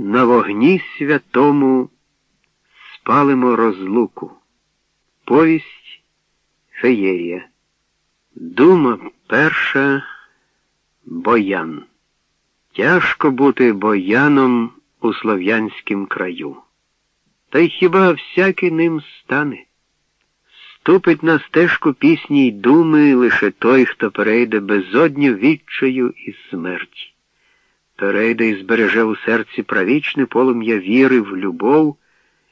На вогні святому спалимо розлуку. Повість Феєрія. Дума перша боян. Тяжко бути бояном у слов'янськім краю. Та й хіба всякий ним стане? Ступить на стежку пісні й думи лише той, хто перейде безодню відчаю і смерті. Перейде і збереже у серці правічне полум'я віри в любов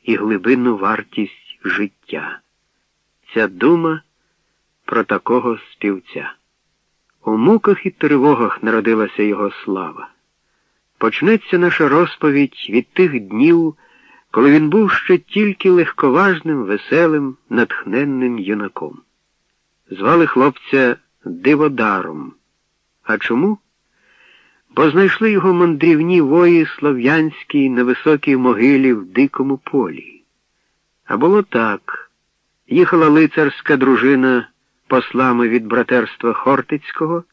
і глибинну вартість життя. Ця дума про такого співця. У муках і тривогах народилася його слава. Почнеться наша розповідь від тих днів, коли він був ще тільки легковажним, веселим, натхненним юнаком. Звали хлопця Диводаром. А чому? Бо знайшли його мандрівні вої слов'янські на високій могилі в дикому полі. А було так. Їхала лицарська дружина послами від братерства Хортицького,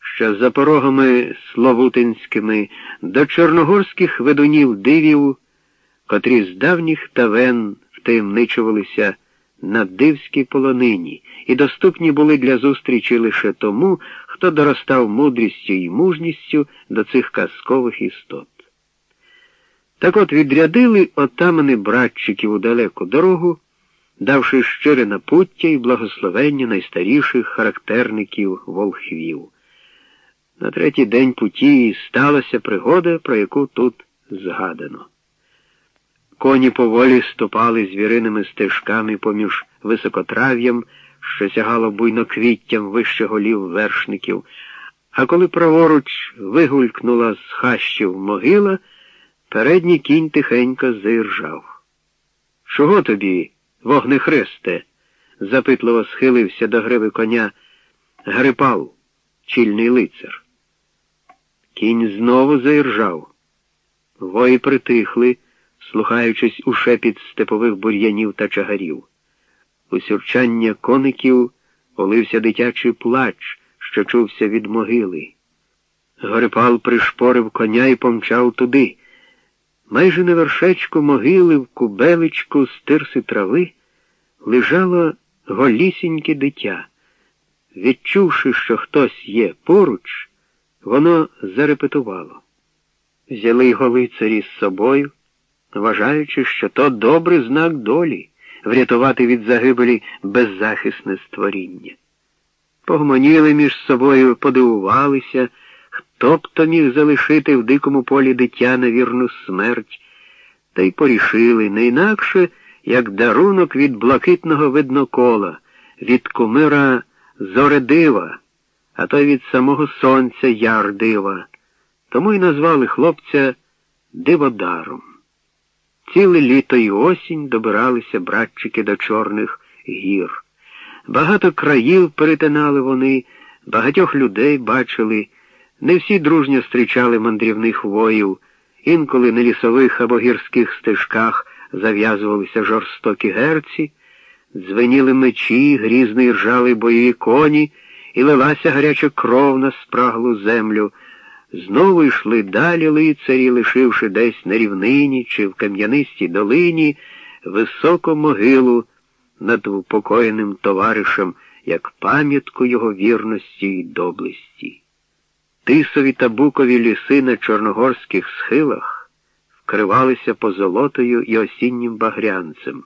що за порогами Словутинськими до чорногорських ведунів дивів, котрі з давніх тавен втаємничувалися на дивській полонині і доступні були для зустрічі лише тому, хто доростав мудрістю і мужністю до цих казкових істот. Так от відрядили отамани братчиків у далеку дорогу, давши щире напуття і благословення найстаріших характерників волхвів. На третій день путі сталася пригода, про яку тут згадано. Коні поволі ступали звіриними стежками поміж високотрав'ям, що сягало буйноквіттям вище голів вершників, а коли праворуч вигулькнула з хащів могила, передній кінь тихенько заіржав. Чого тобі, вогнехресте? запитливо схилився до гриви коня Грипал, чільний лицар. Кінь знову заіржав. Вої притихли, слухаючись у шепіт степових бур'янів та чагарів. У сюрчання коників олився дитячий плач, що чувся від могили. Горипал пришпорив коня і помчав туди. Майже на вершечку могили в кубеличку з тирси трави лежало голісіньке дитя. Відчувши, що хтось є поруч, воно зарепетувало. Взяли його лицарі з собою, вважаючи, що то добрий знак долі врятувати від загибелі беззахисне створіння. Погомоніли між собою, подивувалися, хто б то міг залишити в дикому полі дитя на вірну смерть, та й порішили не інакше, як дарунок від блакитного виднокола, від кумира Зоредива, а то й від самого сонця Ярдива. Тому й назвали хлопця Диводаром. Ціле літо і осінь добиралися братчики до Чорних гір. Багато країв перетинали вони, багатьох людей бачили, не всі дружньо зустрічали мандрівних воїв, інколи на лісових або гірських стежках зав'язувалися жорстокі герці, дзвеніли мечі, грізний ржали бойові коні, і лилася гаряча кров на спраглу землю. Знову йшли далі лицарі, лишивши десь на рівнині чи в кам'янистій долині високу могилу над упокоєним товаришем, як пам'ятку його вірності й доблесті. Тисові та букові ліси на чорногорських схилах вкривалися позолотою і осіннім багрянцем,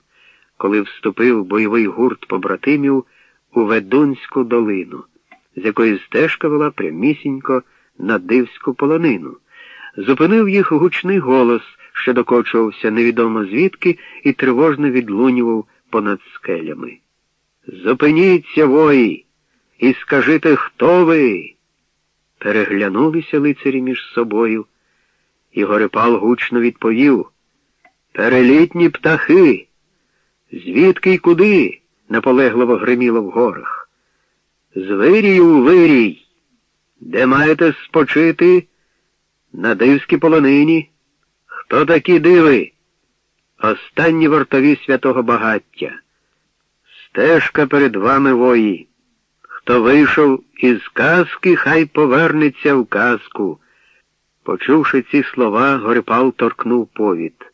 коли вступив бойовий гурт побратимів у Ведунську долину, з якої стежка вела прямісінько на дивську полонину. Зупинив їх гучний голос, що докочувався невідомо звідки, і тривожно відлунював понад скелями. Зупиніться, вої, і скажите, хто ви? Переглянулися лицарі між собою, і Горепал гучно відповів Перелітні птахи. Звідки й куди? наполегливо гриміло в горах. З вирію у вирій. Де маєте спочити? На дивській полонині. Хто такі диви? Останні вартові святого багаття. Стежка перед вами вої. Хто вийшов із казки, хай повернеться в казку. Почувши ці слова, Горипал торкнув повід.